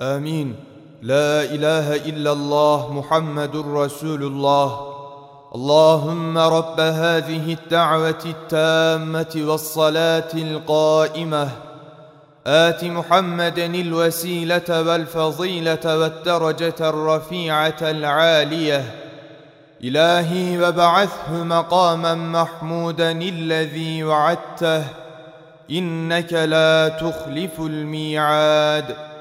آمين. لا إله إلا الله محمد رسول الله. اللهم رب هذه الدعوة التامة والصلاة القائمة. آت محمدا الوسيلة والفضيلة والدرجة الرفيعة العالية. إلهي وبعثه مقاما محمودا الذي وعدته. إنك لا تخلف الميعاد.